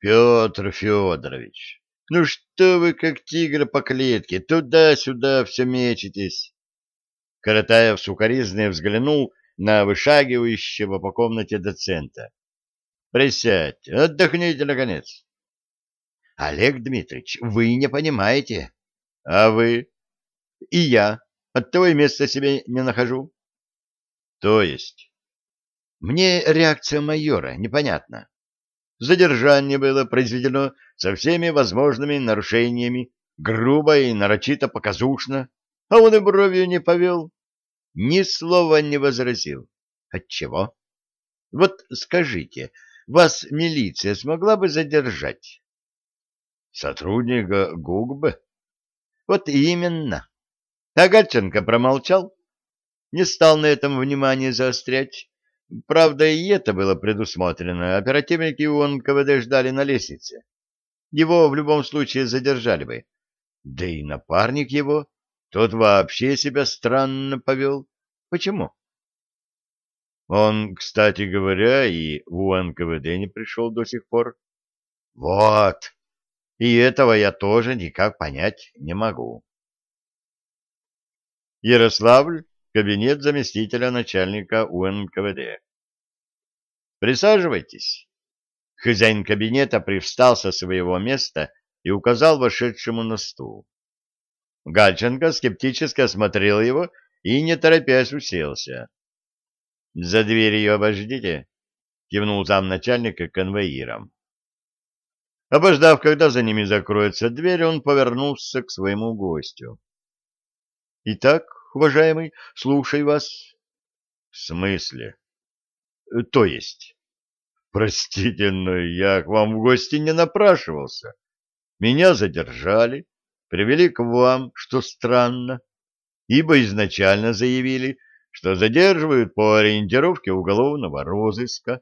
Петр Федорович, ну что вы как тигр по клетке, туда-сюда все мечетесь? Каратаев сукоризный взглянул на вышагивающего по комнате доцента. Присядьте, отдохните, наконец. Олег Дмитриевич, вы не понимаете. А вы? И я. Оттого и места себе не нахожу. То есть? Мне реакция майора непонятна. Задержание было произведено со всеми возможными нарушениями, грубо и нарочито показушно, а он и бровью не повел, ни слова не возразил. Отчего? Вот скажите, вас милиция смогла бы задержать? Сотрудника ГУГБ? Вот именно. Агаченко промолчал, не стал на этом внимание заострять. Правда, и это было предусмотрено. Оперативники у НКВД ждали на лестнице. Его в любом случае задержали бы. Да и напарник его, тот вообще себя странно повел. Почему? Он, кстати говоря, и в НКВД не пришел до сих пор. Вот. И этого я тоже никак понять не могу. Ярославль, кабинет заместителя начальника УНКВД. Присаживайтесь. Хозяин кабинета привстал со своего места и указал вошедшему на стул. Гальченко скептически осмотрел его и, не торопясь, уселся. — За дверью обождите, — кивнул замначальника конвоиром. Обождав, когда за ними закроется дверь, он повернулся к своему гостю. — Итак, уважаемый, слушай вас. — В смысле? — То есть? — Простите, но я к вам в гости не напрашивался. Меня задержали, привели к вам, что странно, ибо изначально заявили, что задерживают по ориентировке уголовного розыска.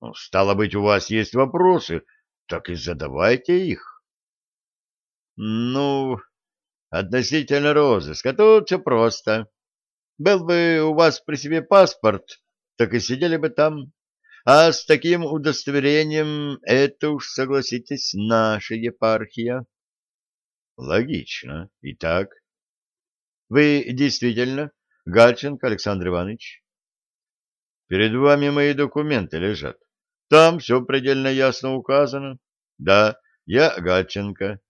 Ну, стало быть, у вас есть вопросы, так и задавайте их. Ну, относительно розыска, тут все просто. Был бы у вас при себе паспорт, так и сидели бы там. А с таким удостоверением это уж, согласитесь, наша епархия. Логично. Итак, вы действительно Гальченко Александр Иванович? Перед вами мои документы лежат. Там все предельно ясно указано. Да, я Гальченко.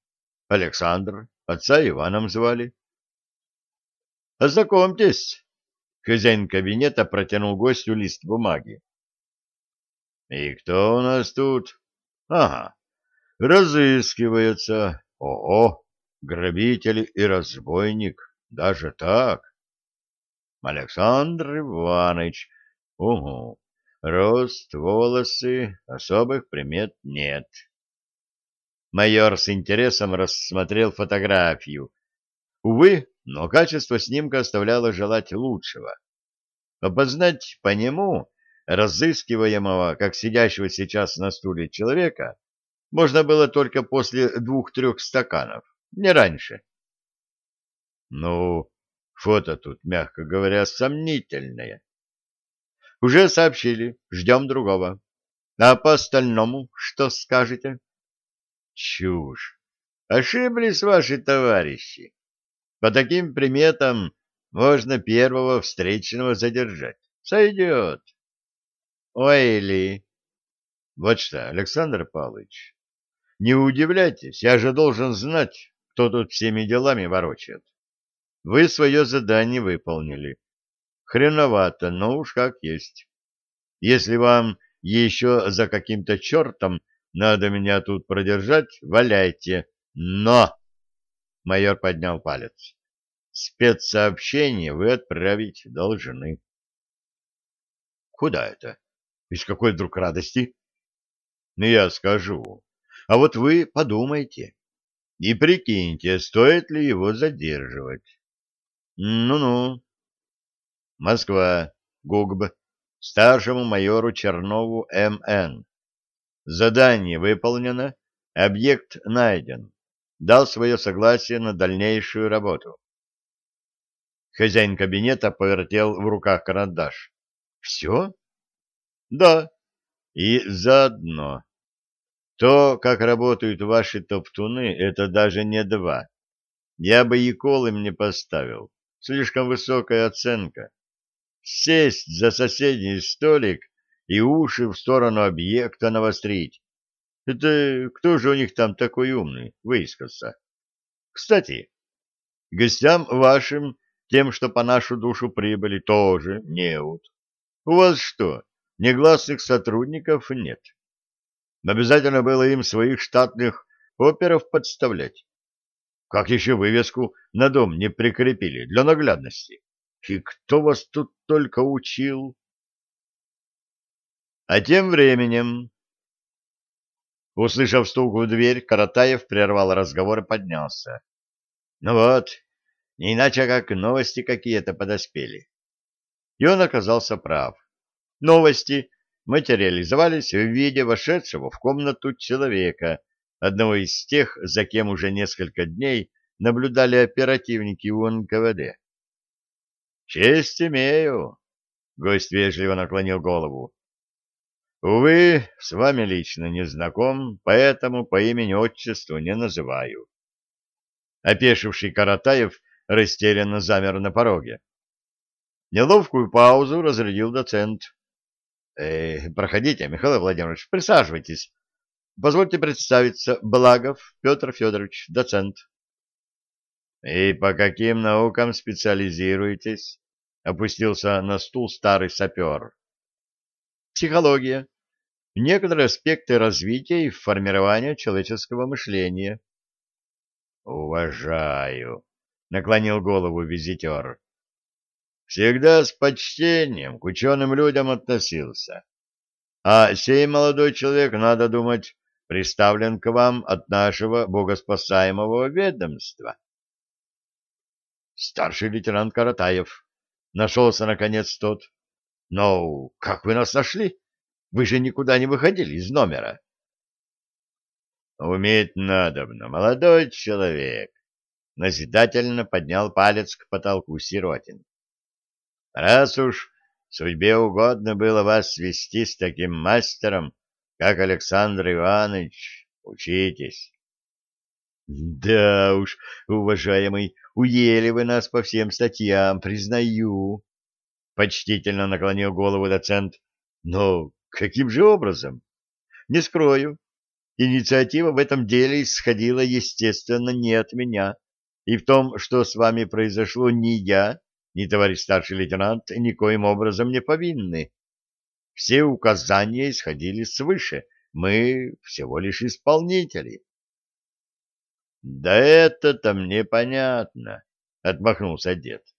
Александр. Отца Иваном звали. Ознакомьтесь. Хозяин кабинета протянул гостю лист бумаги. И кто у нас тут? Ага, разыскивается. О, грабитель и разбойник. Даже так? Александр Иванович. Угу. Рост, волосы, особых примет нет. Майор с интересом рассмотрел фотографию. Увы, но качество снимка оставляло желать лучшего. Опознать по нему разыскиваемого, как сидящего сейчас на стуле человека, можно было только после двух-трех стаканов, не раньше. Ну, фото тут, мягко говоря, сомнительное. Уже сообщили, ждем другого. А по остальному что скажете? Чушь. Ошиблись ваши товарищи. По таким приметам можно первого встречного задержать. Сойдет. Ой, ли. Вот что, Александр Павлович, не удивляйтесь, я же должен знать, кто тут всеми делами ворочает. Вы свое задание выполнили. Хреновато, но уж как есть. Если вам еще за каким-то чертом надо меня тут продержать, валяйте. Но! Майор поднял палец. Спецсообщение вы отправить должны. Куда это? Из какой вдруг радости? Ну, я скажу. А вот вы подумайте и прикиньте, стоит ли его задерживать. Ну-ну. Москва. ГУГБ. Старшему майору Чернову М.Н. Задание выполнено, объект найден. Дал свое согласие на дальнейшую работу. Хозяин кабинета повертел в руках карандаш. Все? Да. И заодно. То, как работают ваши топтуны, это даже не два. Я бы и кол им поставил. Слишком высокая оценка. Сесть за соседний столик и уши в сторону объекта навострить. Это кто же у них там такой умный, выискался? Кстати, гостям вашим, тем, что по нашу душу прибыли, тоже неуд. У вас что, негласных сотрудников нет? Обязательно было им своих штатных оперов подставлять. Как еще вывеску на дом не прикрепили для наглядности? И кто вас тут только учил? А тем временем, услышав стук в дверь, Каратаев прервал разговор и поднялся. Ну вот, не иначе как новости какие-то подоспели. И он оказался прав. Новости материализовались в виде вошедшего в комнату человека, одного из тех, за кем уже несколько дней наблюдали оперативники у НКВД. «Честь имею!» — гость вежливо наклонил голову. Увы, с вами лично не знаком, поэтому по имени-отчеству не называю. Опешивший Каратаев растерянно замер на пороге. Неловкую паузу разрядил доцент. «Э, — Проходите, Михаил Владимирович, присаживайтесь. Позвольте представиться, Благов Петр Федорович, доцент. — И по каким наукам специализируетесь? — опустился на стул старый сапер. — Психология, некоторые аспекты развития и формирования человеческого мышления. «Уважаю», — наклонил голову визитер. «Всегда с почтением к ученым людям относился. А сей молодой человек, надо думать, приставлен к вам от нашего богоспасаемого ведомства». «Старший лейтенант Каратаев», — нашелся наконец тот. «Но как вы нас нашли?» Вы же никуда не выходили из номера. Уметь надобно, молодой человек. Назидательно поднял палец к потолку Сиротин. Раз уж судьбе угодно было вас свести с таким мастером, как Александр Иванович, учитесь. Да уж, уважаемый, уели вы нас по всем статьям, признаю. Почтительно наклонил голову доцент. Но Каким же образом? Не скрою. Инициатива в этом деле исходила, естественно, не от меня. И в том, что с вами произошло, ни я, ни товарищ старший лейтенант никоим образом не повинны. Все указания исходили свыше. Мы всего лишь исполнители. — Да это-то мне понятно, — отмахнулся дед. —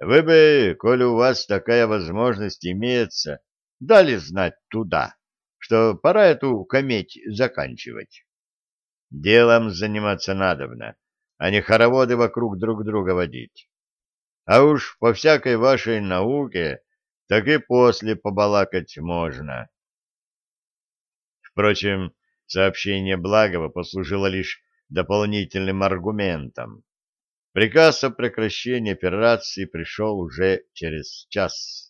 Вы бы, коли у вас такая возможность имеется, дали знать туда, что пора эту кометь заканчивать. Делом заниматься надобно, а не хороводы вокруг друг друга водить. А уж по всякой вашей науке так и после побалакать можно. Впрочем, сообщение Благова послужило лишь дополнительным аргументом. Приказ о прекращении операции пришел уже через час.